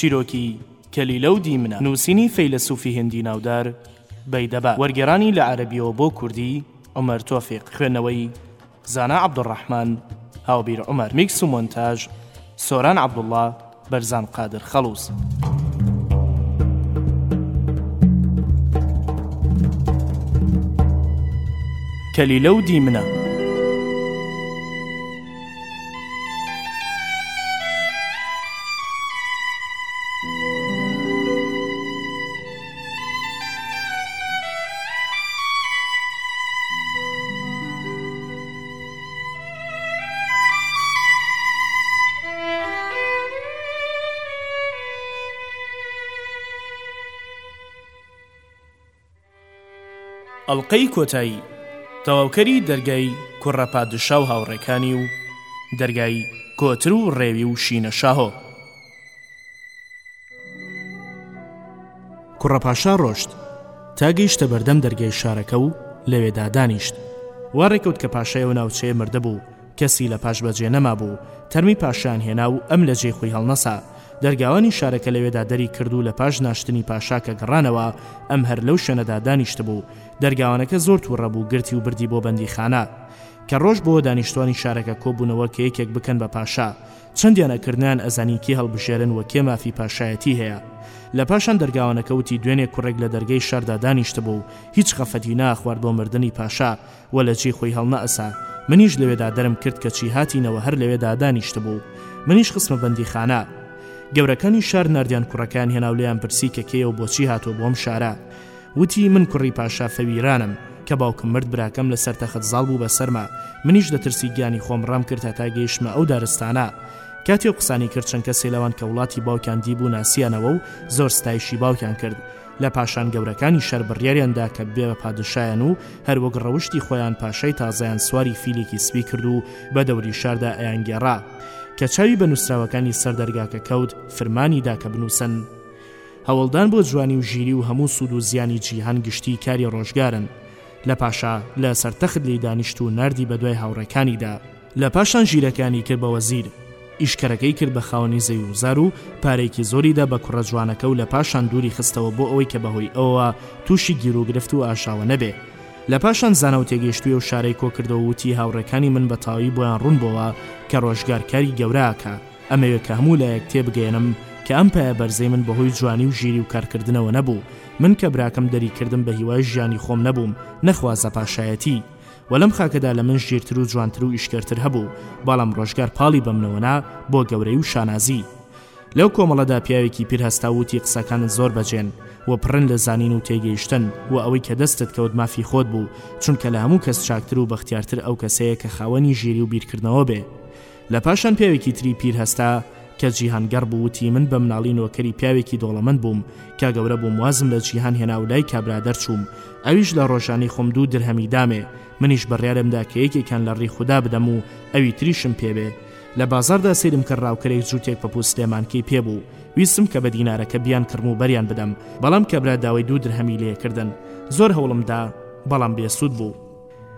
چیرۆکی کەلیلە و دیمنە نووسینی فەیلەسوفی هندی ناودار بەیدەبا وەرگێرانی لە عەربیەوە بۆ کوردی عمر تۆفیق خوێندنەوەی زانا عبدالرحمن هاوبیر عمر میکس و مۆنتاژ سۆران عبدالله بەرزان قادر خەڵوز. کلیلە و دیمنە. ئەڵلقەی کۆتایی تەواوکەری دەرگای کوڕە پادشا و هاوڕێکانی و دەرگای کۆتر و ڕێوی و شینە شاهۆ کوڕە پاشا ڕۆشت تا گەیشتە بەردەم دەرگای شارەکە و لەوێدا دانیشت وا ڕێکەوت کە پاشای و ناوچەیە مردە بوو کەسی لە پاش بەجێ نەما بوو تەرمی پاشان هێنا و ئەم لە جێ خۆی هەڵنەسا دەرگاوانی شارەکە لەوێدا دەری کرد و لە پاش ناشتنی پاشا کە گەڕانەوە ئەم هەر لەو شوێنەدا دانیشت بوو دەرگاوانەکە زۆر تووڕە بوو گرتی و بردی بۆ بەندی خانە کە ڕۆژ بۆ دانیشتوانی شارەکە کۆبوونەوە کە یەکێک بکەن بە پاشا چەندیان ئەکرد نەیان ئەزانی کێ هەڵبژێرن وە کێ مافی پاشایەتی هەیە لە پاشان دەرگاوانەکە وتی دوێنێ کوڕێک لە دەرگەی شاردا دانیشتبوو و هیچ خەفەتی نەئەخوارد بۆ مردنی پاشا و لە جێی خۆی هەڵنەئەسا منیش لەوێدا دەرم کرد کەچی هاتینەوە هەر لەوێدا دانیشتبوو منیش خستمە بەندیخانە گەورەکانی شار ناردیان کوڕەکەیان هێناو لێیان پرسی کە کێیە و بۆچی هاتووە بۆم شارە وتی، من کوڕی پاشا فەویرانم، کە باوکم مرد براکەم لە سەر تەخت زاڵ بوو بە سەرما، منیش لە ترسی گیانی خۆم ڕام کرد هەتا گەیشتمە ئەو دارستانە. کاتی ئەو قسانەی کرد چەند کەسێ لەوان کە وڵاتی باوکیان دیبوو ناسیانەوە و زۆر ستایشی باوکیان کرد. لە پاشان گەورەکانی شار بڕیاریان دا کە ببێ بە پادشایان و هەر وەک ڕەوشتی خۆیان پاشای تازەیان سواری فیلێکی سپی کرد و بە دەوری شاردا ئەیانگێڕا. کە چاوی بە نووسراوەکانی سەر دەرگاکە کەوت فرمانی دا کە بنووسن. هەوڵدان بۆ جوانی و ژیری و هەموو سوود و زیانی جیهان گشتی کاری ڕۆژگارن. لە پاشا لە سەر تەخت لێی دانیشت و ناردی بە دوای هاوڕێکانیدا. لە پاشان ژیرەکانی کرد بە وەزیر. ئیشکەرەکەی کرد بە خاوەنی زەوی و زار و پارەیەکی زۆری دا بە کوڕە جوانەکە و لە پاشان دووری خستەوە بۆ ئەوەی کە بە هۆی ئەوەوە تووشی گیروگرفت و ئاژاوە نەبێ. لە پاشان زانا و تێگەیشتووی ئەو شارەی کۆ کردەوە و وتی هاوڕێکانی من بە تەواوی بۆیان ڕوون بۆوە کە ڕۆژگار کاری گەورە ئەکا. ئەمەوێ کە هەموو لایەک تێبگەیەنم کە ئەم پایە بەرزەی من بەهۆی جوانی و ژیری و کارکردنەوە نەبوو، من کە براکەم دەریکردم بە هیوای ژیانی خۆم نەبووم، نەخوازە پاشایەتی. وە لەم خاکەدا لە من ژیرتر و جوانتر و ئیشکەرتر هەبوو، بەڵام ڕۆژگار پاڵی بەمنەوە نا بۆ گەورەی و شانازی. لەو کۆمەڵەدا پیاوێکی پیر هەستا و وتی قسەکانت زۆر بەجێن و پڕن لە زانین و تێگەیشتن، وە ئەوەی کە دەستت کەوت مافی خۆت بوو، چونکە لە هەموو کەس چاکتر و بەختیارتر ئەو کەسەیە کە خاوەنی ژیری و بیرکردنەوە بێ. لە پاشان پیاوێکی تری پیر هەستا کە جیهانگەڕ بوو وتی من بە مناڵی نۆکەری پیاوێکی دۆڵەمەند بووم کە گەورە بووم وازم لە جیهان هێنا و لای کابرادەر چووم ئەویش لە ڕۆژانی خۆم دوو درهەمی دامێ منیش بڕیارم دا کە یەکێکیان لە ڕی خودا بدەم و ئەوی تریشم پێ بێ لە بازاڕدا سەیرم کرد ڕاوکەرێک جووتێک پەپوو سلێمانکەی پێ بوو ویستم کە بە دینارەکە بیان کڕم و بەریان بدەم بەڵام کابرا داوای دوو درهەمی لێ کردن زۆر هەوڵم دا بەڵام بێ سوود بوو.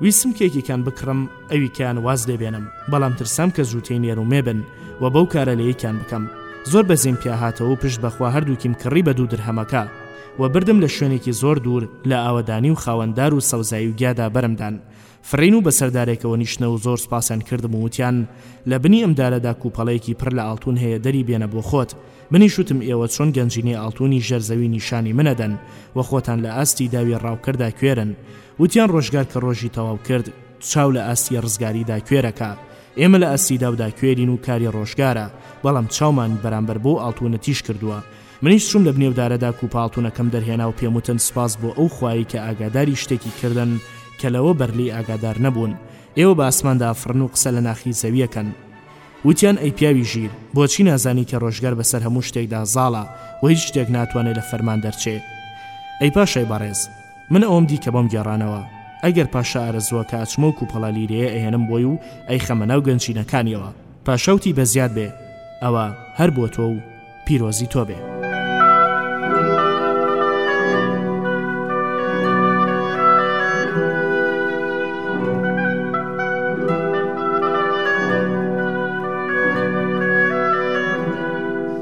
ویستم کێکیکان بکڕم ئەوی کەیان واز لێ بێنم بەڵام ترسام کە زووتێی نێر و مێبن و بەو کارە لە یەکیان بکەم زۆر بەزیم پیاهاتەوە و پشت بەخوا هەردووکیم کڕی بە دوو درهەمەکە و بردم لە شوێنێکی زۆر دوور لە ئاوەدانی و خاوەندار و سەوزایی و گیادا بەرمدان فرین و بەسەردارێکەوە نیشتنە و زۆر سپاسیان کردم و وتیان لە بنی ئەم دارەدا کوپەڵەیەکی پڕ لە ئاڵتون هەیە دەری بێنە بۆ خۆت منی شوتم ئێوە چۆن گەنجینەی ئاڵتونی ژەرزەوی نیشانی منەدەن و خۆتان لە ئاستی داوی ڕاوکەردا کوێرن وتیان ڕۆژگار کە ڕۆژی تەواو کرد چاو لە ئاستیە ڕزگاریدا کوێرەکا ئێمە لە ئاستیداودا کوێرین و کاری ڕۆژگارە بەڵام چاومان بەرامبەر بۆ ئاڵتونە تیژ کردووە منیش چوم لە بنێودارەدا کوپە ئاڵتونەکەم دەرهێنا و پێم وتن سپاس بۆ ئەو خوایەی کە ئاگاداری شتێکی کردن کە لەوە بەر لێی ئاگادار نەبوون ئێوە بە ئاسماندا ئەفڕن و قسە لە ناخی زەویەکەن وتیان ئەی پیاوی ژیر بۆچی نازانی کە ڕۆژگار بەسەر هەموو شتێکدا زاڵە و هیچ شتێک ناتوانێت لە فەرمان دەرچێ ئەی پاشای بەڕێز من ئەوەم دی کە بەم گێڕانەوە ئەگەر پاشا ئارەزووە کە ئەچمە و کوپەڵە لیرەیە ئەهێنم بۆی و ئەیخەمە ناو گەنجینەکانیەوە پاشا وتی بە زیاد بێ ئەوە هەر بۆ تۆ و پیرۆزی تۆ بێ.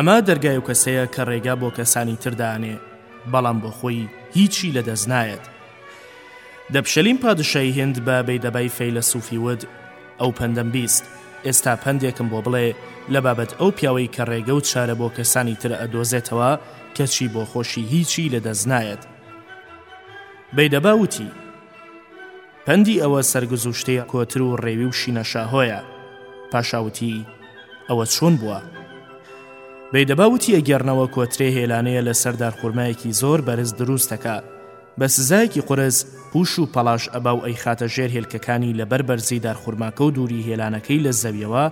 ئەمە دەرگای و کەسەیە کە ڕێگا بۆ کەسانی تردانێ بەڵام بۆ خۆی هیچی لە دەست نایەت دەپشەلیم پادشای هند بە بەیدەبای فەیلە سوفی ود ئەو پەندەم بیست ئێستا پەندێکم بۆ بڵێ لە بابەت ئەو پیاوەی کە ڕێگە و چارە بۆ کەسانی تر ئەدۆزێتەوە کەچی بۆ خۆشی هیچی لە دەست نایەت بەیدەبا وتی پەندی ئەوە سەرگزوشتەیە کۆتر و ڕێوی و شینە شاهۆیە پاشاوتی ئەوە چۆن بووە بەیدەبا وتی ئەگەرنەوە کۆترێ هێلانەیە لەسەر دارخورمایەکی زۆر بەرز دروستەکە بە سزایەکی قورس پوش و پەڵاش ئەبا و ئەیخاتە ژێر هێلکەکانی لەبەر بەرزی دارخورماکە و دووری هێلانەکەی لە زەویەوە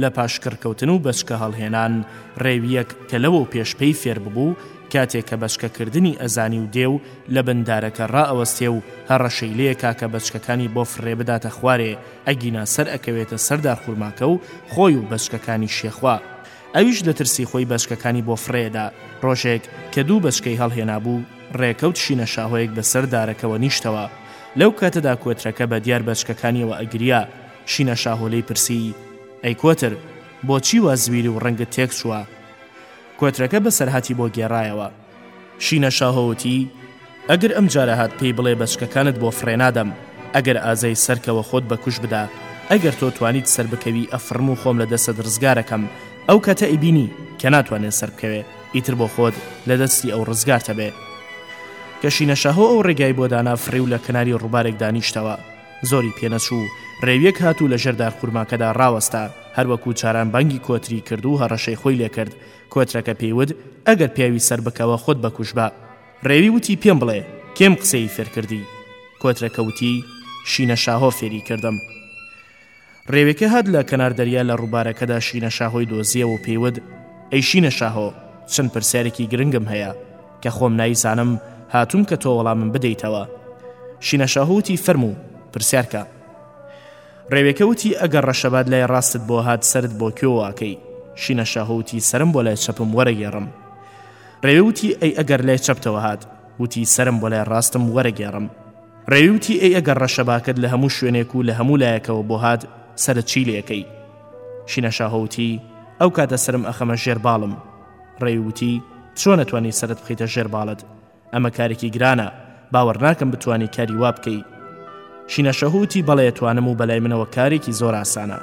لە پاش کڕکەوتن و بەچکە هەڵهێنان ڕێویەک کە لەوەو پێش پێی فێر ببوو کاتێک کە بەچکەکردنی ئەزانی و دێ و لە بن دارەکە ڕائەوەستێ و هەڕەشەی لێ کا کە بەچکەکانی بۆ فڕێ بداتە خوارێ ئەگینا سەر ئەکەوێتە سەر دارخورماکە و خۆی و بەچکەکانی شێخوا ئەویش لە ترسی خۆی بەچکەکانی بۆ فڕێ دا. ڕۆژێک کە دوو بەچکەی هەڵهێنابوو، ڕێکەوت شینە شاهۆیەک بە سەر دارەکەوە نیشتەوە. لەو کاتەدا کۆترەکە بە دیار بەچکەکانیەوە ئەگریا. شینە شاهۆ لێی پرسی، ئەی کۆتر، بۆچی وا زویری و ڕەنگت تێکچووە؟ کۆترەکە بەسەرهاتی بۆ گێڕایەوە. شینە شاهۆ وتی، ئەگر ئەم جارە هات پێی بڵێ بەچکەکانت بۆ فڕێ نادەم، ئەگەر ئازای سەر کەوە خۆت بە کوشت بدە، ئەگەر تۆ توانیت سەر بکەوی ئەفڕم و خۆم لە دەستت ڕزگار ئەکەم، ئەو کەتە ئەیبینی کە ناتوانێ سەر بکەوێ، ئیتر بۆ خۆت لە دەستی ئەو ڕزگارت ئەبێ. کە شینە شاهۆ ئەو ڕێگای بۆ دانا فڕی و لە کەناری ڕووبارێک دانیشتەوە. زۆری پێ نەچوو ڕێویەک هات و لە ژێر دارخورماکەدا ڕاوەستا، هەر وەکوو جاران بانگی کۆتری کرد و هەڕەشەی خۆی لێ کرد کۆترەکە پێی وت، ئەگەر پیاوی سەر بکەوە خۆت بەکوژ بە. ڕێوی وتی، پێم بڵێ، کێم قسەیی فێر کردی؟ کۆترەکە وتی، شینە شاهۆ فێری کردم. ڕێوێکە هات لە کەنار دەریا لە ڕووبارەکەدا شینە شاهۆی دۆزییەوە و پێی وت، ئەی شینە شاهۆ، چەند پرسیارێکی گرنگم هەیە، کە خۆم نایزانم، هاتووم کە تۆ وەڵامم بدەیتەوە. شینە شاهۆ وتی، فەرموو، پرسیار کە. ڕێوێکە وتی، ئەگەر ڕەشەبات لای ڕاستت بۆ هات سەرت بۆ کوێ واکەی؟ شینە شاهۆ وتی، سەرم بۆ لای چەپم وەرەگێڕم. ڕێوێ وتی، ئەی ئەگەر لای چەپتەوە هات؟ وتی، سەرم بۆ لای ڕاستم وەرەگێڕم. ڕێوی وتی، ئەی ئەگەر ڕەشەباکەت لە هەموو شوێنێک و لە هەموو لایەکەوە بۆ هات سەرت چی لێکەی؟ شینە شاهۆ وتی، ئەو کاتە سەرم ئەخەمە ژێر باڵم. ڕێوی وتی، چۆن ئەتوانی سەرت بخەیتە ژێر باڵت؟ ئەمە کارێکی گرانە، باوەڕناکەم بتوانی کاری وا بکەی. شینەشەهو وتی، بەڵێ توانم و بەلای منەوە کارێکی زۆر ئاسانە.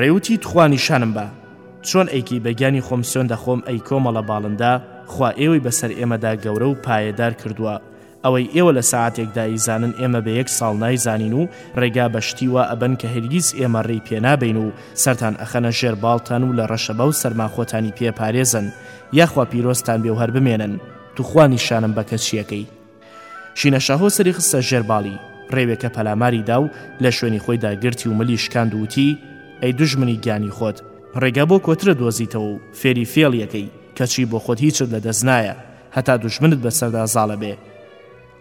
رێ وتی، تخوا نیشانم بە. چۆن ئەیکەی بە گیانی خۆم سوێند دەخۆم ئەی کۆمەڵە باڵندە، خوا ئێوەی بەسەر ئێمەدا گەورە و پایەدار کردووە، ئەوەی ئێوە لە سەعاتێکدا ئیزانن ئێمە بە یەک ساڵ نایزانین و رێگا بە شتی وا ئەبەن کە هەرگیز ئێمە رێی پێنابەین و سەرتان ئەخەنە ژێر باڵتان و لە رەشەبا و سەرما خۆتانی پێ ئەپارێزن، یاخوا پیرۆزتان بێ و هەر بمێنن. توخوا نیشانم بە کە چیەکەی. شینە شاهۆ سەری خستە ژێر باڵی، ڕێوێکە پەلاماری دا و لە شوێنی خۆیدا گرتی و ملی شکاند و وتی، ئەی دوژمنی گیانی خۆت، ڕێگا بۆ کۆترە دۆزیتەوە و فێری فێڵ یەکەی، کەچی بۆ خۆت هیچت لە دەست نایە، هەتا دوژمنت بە سەردا زاڵە بێ.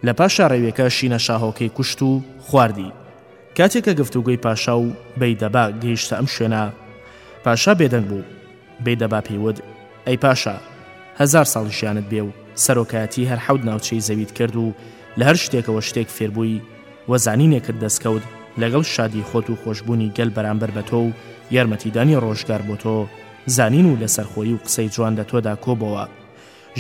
لە پاشا ڕێوێکە شینە شاهۆکەی کوشت و خواردی. کاتێ کە گفتوگۆی پاشا و بەی دەبا گەیشتە ئەم شوێنە، پاشا بێدەنگ بوو. بەی دەبا پێی وت، ئەی پاشا هەزار ساڵ ژیانت بێ و سەرۆکایەتی هەر حەوت ناوچەی زەویت کرد و لە هەر شتێکەوە شتێک فێربووی وەزانینێکت دەستکەوت لەگەڵ شادی خۆت و خۆشببوونی گەل بەرامبەر بە تۆ و یارمەتیدانی ڕۆژگار بۆ تۆ زانین و لەسەرخۆی و قسەی جوان لە تۆدا کۆبەوە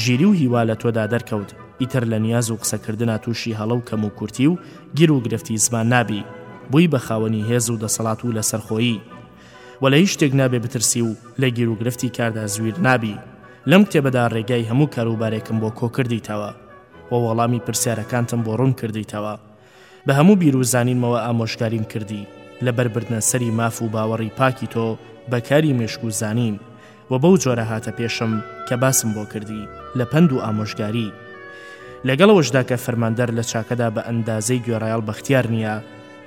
ژیری و هیوا لە تۆدا دەرکەوت ئیتر لە نیاز و قسەکردنا تووشی هەڵە و کەم و کورتی و گیر و گرفتی زمان نابی بووی بە خاوەنی هێز و دەسەڵات و لەسەرخۆیی وە لە هیچ شتێک نابێ بترسی و لە گیروگرفتی کاردا زویر نابی لەم کتێبەدا ڕێگای هەموو کاروبارێکم بۆ کۆکردیتەوە وە وەڵامی پرسیارەکانتم بۆ ڕوون کردیتەوە بە هەموو بیرو زانینمەوە ئامۆژگاریم کردی لەبەر بردنە سەری ماف و باوەڕی پاکی تۆ بە کاری مێشک و زانین و بەو جۆرە هاتە پێشم کە باسم بۆ کردی لە پەند و ئامۆژگاری لەگەڵ ئەوەشدا کە فەرماندەر لە چاکەدا بە ئەندازەی گوێڕایەڵ بەختیار نییە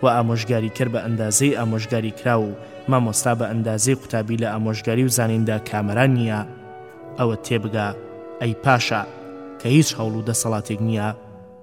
و ئامۆژگاری کەر بە ئەندازەی ئامۆژگاری کرا و مامۆستا بە ئەندازەی قوتابی لە ئامۆژگاری و زانیندا کامەران نییە ئەوە تێبگە ئەی پاشا کە هیچ هەوڵ و دەسەڵاتێک نییە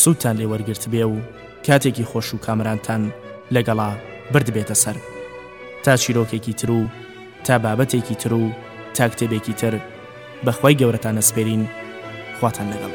سوودتان لێ وەرگرتبێ و کاتێکی خۆش و کامەرانتان لەگەڵا بردبێتە سەر. تا چیرۆکێکی تر و تا بابەتێکی تر و تا کتێبێکی تر بە خوای گەورەتان ئەسپێرین خواتان لەگەڵ.